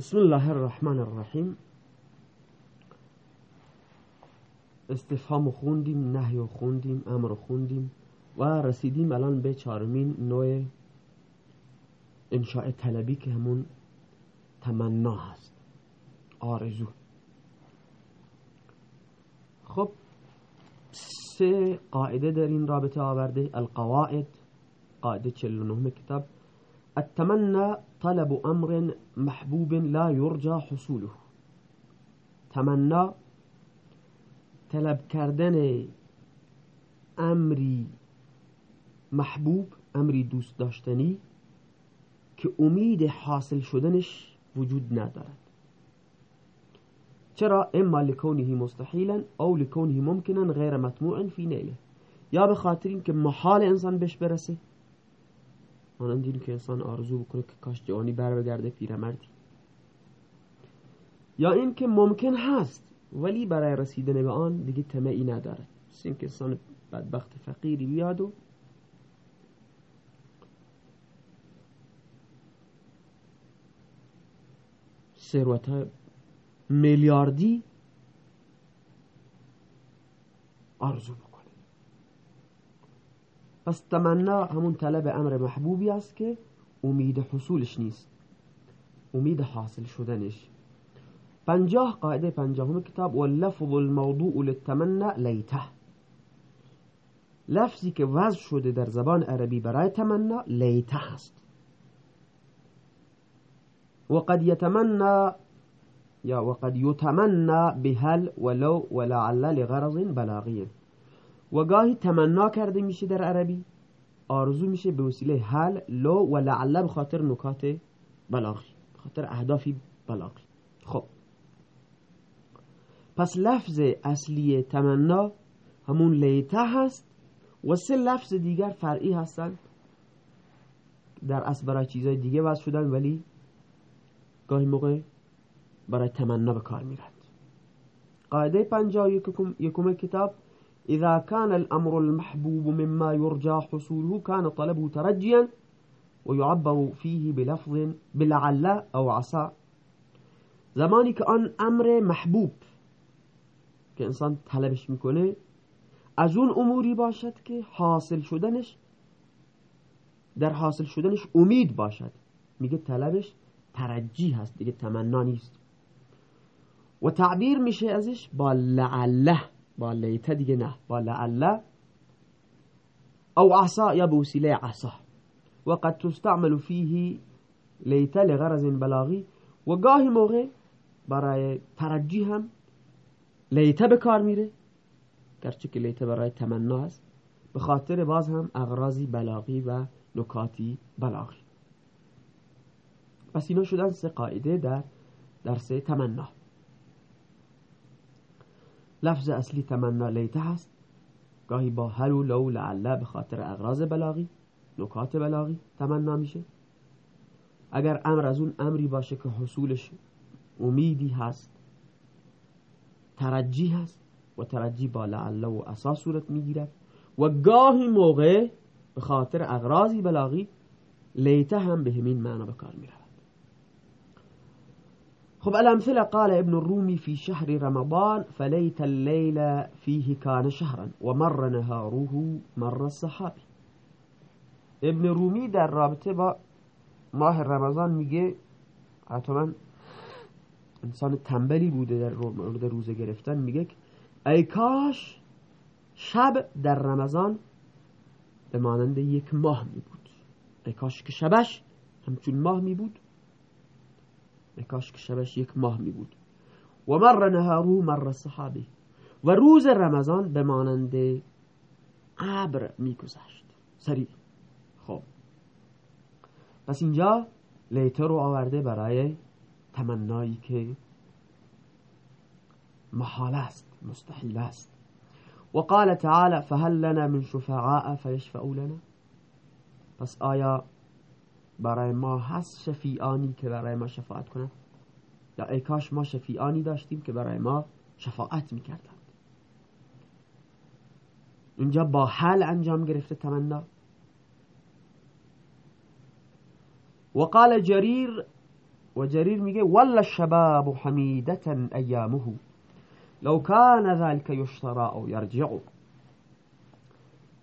بسم الله الرحمن الرحیم. استفهام خوندیم نهی خوندیم امر خوندیم و رسیدیم الان به چهارمین نوع انشاء طلبی که همون تمنا هست آرزو. خب سه قاعده در این رابطه آورده القواعد قاعده 49 کتاب. التمنى طلب امر محبوب لا يرجى حصوله. تمنا طلب کردن امری محبوب امری دوست داشتنی که امید حاصل شدنش وجود ندارد. چرا؟ اما لکونه مستحیلا او لکونه ممکنا غیر مطموع فی نیله. یا به خاطر محال انسان بهش برسه مانند این که انسان آرزو بکنه که کاش جوانی بر بگرده پیرمردی. یا اینکه ممکن هست ولی برای رسیدن به آن دیگه طمعی ندارد. مثل اینکه انسان بدبخت فقیری بیاد و ثروت میلیاردی آرزو بکنه. پس تمنا همون طلب امر محبوبی است که امید حصولش نیست. امید حاصل شدنش. پنجاه قاعده پنجاهم کتاب و لفظ الموضوع للتمنى لیته. لفظی که وضع شده در زبان عربی برای تمنا لیته هست وقد يتمنى یا وقد يتمنى بهل ولو ولعل لغرض بلاغی و گاهی تمنا کرده میشه در عربی. آرزو میشه به وسیله هل لو و لعل بخاطر نکات بلاغی بخاطر اهدافی بلاغی. خب. پس لفظ اصلی تمنا همون لیته هست و سه لفظ دیگر فرعی هستن. در اصل برای چیزهای دیگه وضع شدن ولی گاهی موقع برای تمنا به کار میرند قاعده پنجاه یکم کتاب إذا كان الأمر المحبوب مما يرجى حصوله كان طلبه ترجيا ويعبر فيه بلفظ بلعل أو عسى. زمانی که آن أمر محبوب. که انسان طلبش میکنه از اموری باشد حاصل شدنش در حاصل شدنش امید باشد. میگه طلبش ترجی هست دیگه تمنا نیست. و تعبیر میشه ازش با لعله. با لیته دیگه نه با لعله او عصا یا بوسیله عصا و قد تستعمل فيه لیته لغرض بلاغی و گاهی موقع برای ترجی هم لیته به کار میره گرچه که لیته برای تمنا هست به خاطر باز هم اغراضی بلاغی و نکاتی بلاغی پس اینا شدن سه قاعده در درس تمنا لفظ اصلی تمنا لیته هست. گاهی با هل و لو لعله به خاطر اغراض بلاغی نکات بلاغی تمنا میشه. اگر امر از اون امری باشه که حصولش امیدی هست ترجی هست و ترجی با لعله و اساس صورت می‌گیرد. و گاهی موقع به خاطر اغراضی بلاغی لیته هم به همین معنا به کار می‌رود خب الامثله قال ابن الرومي في شهر رمضان فليت الليل فيه كان شهرا ومر نهاره مر الصحابي ابن رومی در رابطه با ماه رمضان میگه حتما انسان تنبلی بوده در روزه گرفتن میگه ای کاش شب در رمضان به مانند یک ماه می بود ای کاش که شبش همچون ماه می بود ای کاش که شبش یک ماه می بود. و مر نهارو مر صحابی و روز رمضان به مانند ابر می گذشت. سریع. خب. پس اینجا لیتر رو آورده برای تمنایی که محال است مستحیل است. وقال تعالى فهل لنا من شفعاء فيشفعوا لنا. پس آیا برای ما هست شفیعانی که برای ما شفاعت کنند. یا ای کاش ما شفیعانی داشتیم که برای ما شفاعت می‌کردند. اینجا با حل انجام گرفته تمنا. وقال جرير و جریر میگه ولا الشباب حمیدتا ایامه. لو کان ذلك یشترا او یرجع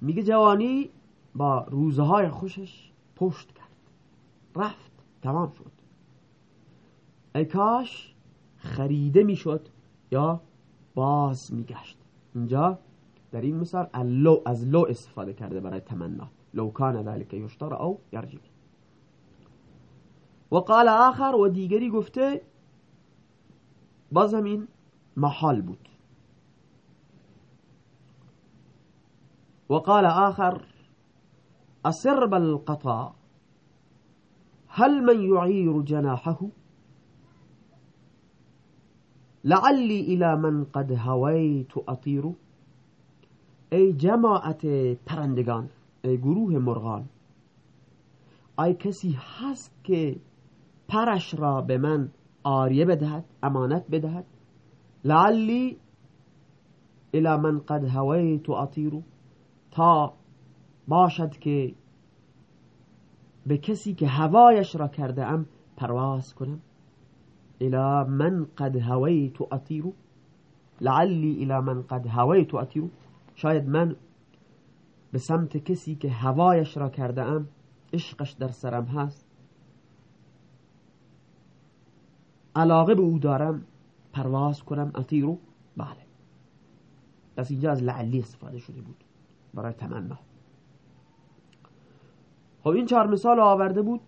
میگه جوانی با روزهای خوشش پشت رفت تمام شد. ای کاش خریده میشد یا باز میگشت. اینجا در این مثال اللو از لو استفاده کرده برای تمنا. لو کان ذلك یشتر أو یرجع و قال آخر و دیگری گفته باز همین محال بود. وقال آخر أسرب القطا هل من يعير جناحه؟ لعلی إلى من قد هویت اطیر ای جماعت پرندگان ای گروه مرغان ای کسی هست که پرش را به من آریه بدهد امانت بدهد؟ لعلی إلى من قد هویت اطیر تا باشد که به کسی که هوایش را کرده ام پرواز کنم. الى من قد هویت اطیر. لعلی الى من قد هویت اطیر. شاید من به سمت کسی که هوایش را کرده ام عشقش در سرم هست. علاقه به او دارم پرواز کنم اطیرو بله. پس اینجا از لعلی استفاده شده بود. برای تمنا. خب این چهار مثال آورده بود.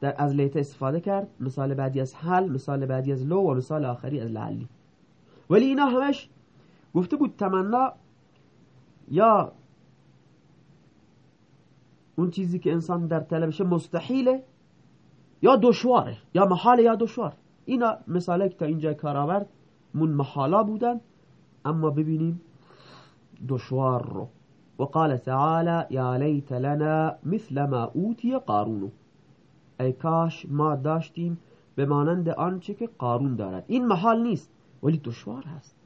در از لیت استفاده کرد. مثال بعدی از حل مثال بعدی از لو و مثال آخری از لعلی. ولی اینا همش گفته بود تمنا یا اون چیزی که انسان در طلبش مستحیله یا دشواره یا محاله یا دشوار. اینا مثاله که تا اینجا کار آورد من محالا بودن. اما ببینیم دشوار رو. وقال تعالى يا ليت لنا مثل ما اوتی قارونو ای کاش ما داشتیم به مانند آنچه که قارون دارد. این محال نیست ولی دشوار هست.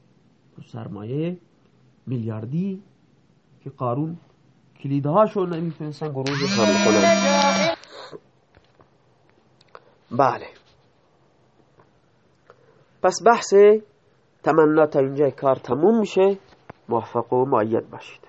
سرمایه میلیاردی که قارون کلیدهاشو نمی‌تونستن گروز کامل کنن. بله. پس بحث تمنا تا اینجا کار تموم میشه. موفق و معید باشید.